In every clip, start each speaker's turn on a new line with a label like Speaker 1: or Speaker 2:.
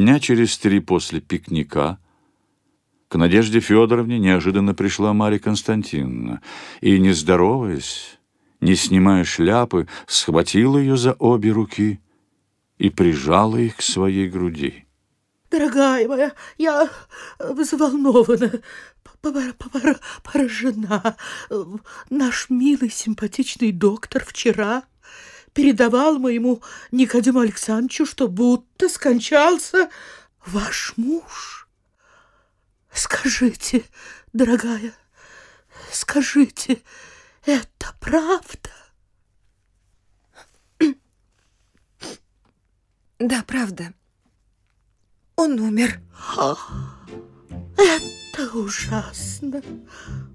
Speaker 1: Дня через три после пикника к Надежде Федоровне неожиданно пришла Марья Константиновна и, не здороваясь, не снимая шляпы, схватила ее за обе руки и прижала их к своей груди.
Speaker 2: Дорогая моя, я взволнована, поражена. Наш милый симпатичный доктор вчера передавал моему Никодиму Александровичу, что будто скончался ваш муж. Скажите, дорогая, скажите, это правда?
Speaker 3: Да, правда. Он умер.
Speaker 2: Это ужасно,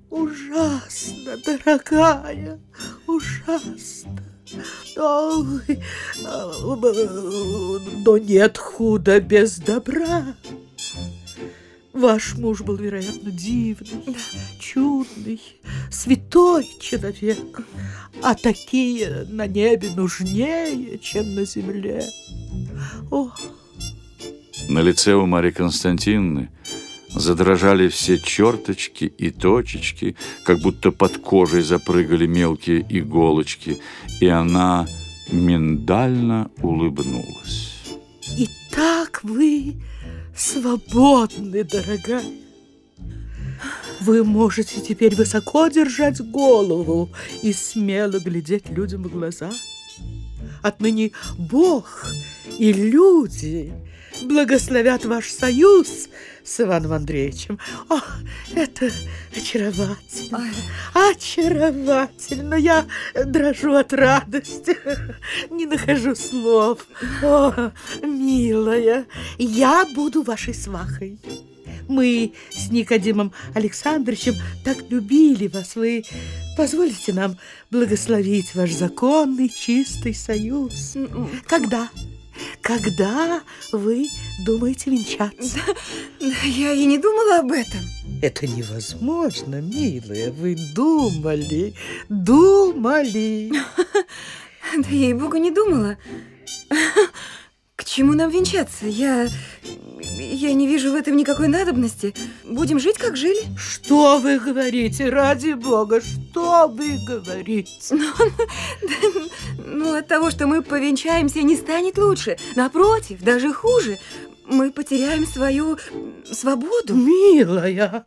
Speaker 2: ужасно, дорогая, ужасно. Но, но нет худа без добра. Ваш муж был, вероятно, дивный, да. чудный, святой человек, а такие на небе нужнее, чем на земле. О!
Speaker 1: На лице у Марии Константиновны задрожали все черточки и точечки, как будто под кожей запрыгали мелкие иголочки, и она миндально улыбнулась.
Speaker 2: Итак, вы свободны, дорогая. Вы можете теперь высоко держать голову и смело глядеть людям в глаза. Отныне Бог и люди благословят ваш союз с Иваном Андреевичем. О, это очаровательно, очаровательно. Я дрожу от радости, не нахожу слов. О, милая, я буду вашей свахой. Мы с Никодимом Александровичем так любили вас. Вы позволите нам благословить ваш законный чистый союз? Когда? Когда вы думаете венчаться?
Speaker 3: Да, да, я и не думала об этом.
Speaker 2: Это невозможно, милая. Вы думали, думали.
Speaker 3: Да ей-богу не думала. К чему нам венчаться? Я... Я не вижу в этом никакой надобности. Будем жить, как жили.
Speaker 2: Что вы говорите? Ради бога, что вы говорите? Ну,
Speaker 3: ну, от того, что мы повенчаемся, не станет лучше. Напротив, даже хуже. Мы потеряем свою свободу.
Speaker 2: Милая,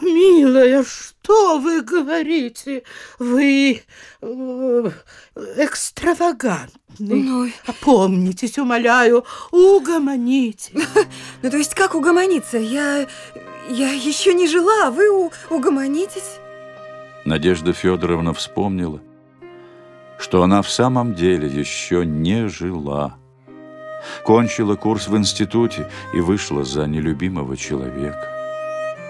Speaker 2: Милая, что вы говорите? Вы э, экстравагантны. Ну... Опомнитесь, умоляю, угомонитесь.
Speaker 3: Ну, то есть как угомониться? Я, я еще не жила, а вы у, угомонитесь?
Speaker 1: Надежда Федоровна вспомнила, что она в самом деле еще не жила. Кончила курс в институте и вышла за нелюбимого человека.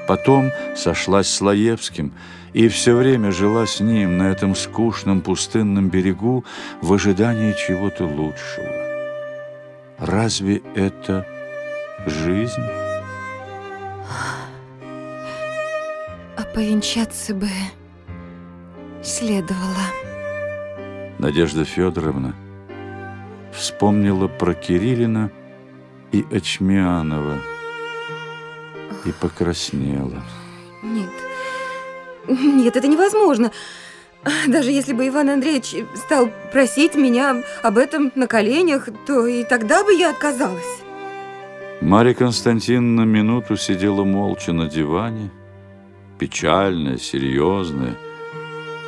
Speaker 1: Потом сошлась с Лаевским и все время жила с ним на этом скучном пустынном берегу в ожидании чего-то лучшего. Разве это жизнь?
Speaker 3: А повенчаться бы следовало.
Speaker 1: Надежда Федоровна вспомнила про Кириллина и Очмианова – и покраснела.
Speaker 3: Нет, нет, это невозможно. Даже если бы Иван Андреевич стал просить меня об этом на коленях, то и тогда бы я отказалась.
Speaker 1: Марья Константиновна минуту сидела молча на диване, печальная, серьезная,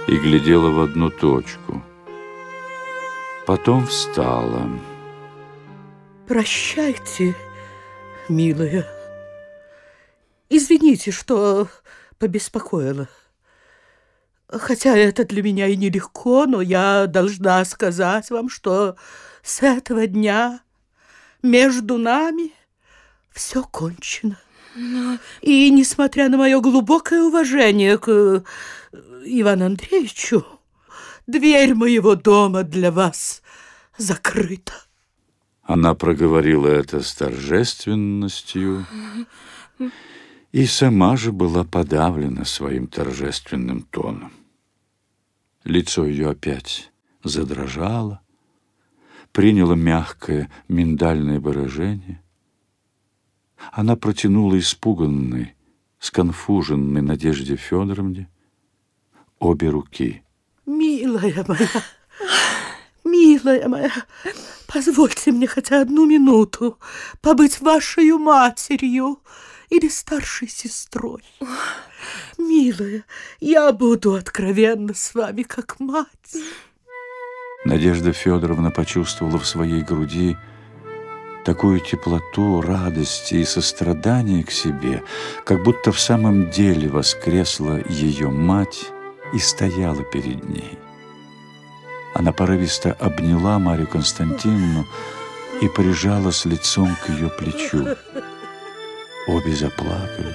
Speaker 1: и глядела в одну точку. Потом встала.
Speaker 2: «Прощайте, милая», Извините, что побеспокоила. Хотя это для меня и нелегко, но я должна сказать вам, что с этого дня между нами все кончено. Но... И несмотря на мое глубокое уважение к э, Ивану Андреевичу, дверь моего дома для вас закрыта.
Speaker 1: Она проговорила это с торжественностью и сама же была подавлена своим торжественным тоном. Лицо ее опять задрожало, приняло мягкое миндальное выражение, Она протянула испуганной, сконфуженной Надежде Федоровне обе руки.
Speaker 2: Милая моя, милая моя, позвольте мне хотя одну минуту побыть вашей матерью или старшей сестрой. Милая, я буду откровенна с вами, как мать.
Speaker 1: Надежда Федоровна почувствовала в своей груди такую теплоту, радости и сострадания к себе, как будто в самом деле воскресла ее мать и стояла перед ней. Она порывисто обняла Марию Константиновну и прижала с лицом к ее плечу. Обе заплакали.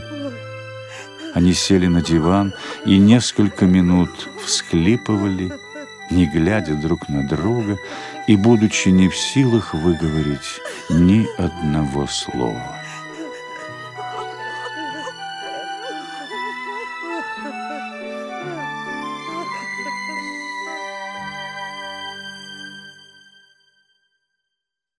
Speaker 1: Они сели на диван и несколько минут всхлипывали, не глядя друг на друга и будучи не в силах выговорить ни одного слова.